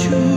хочу.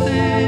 stay.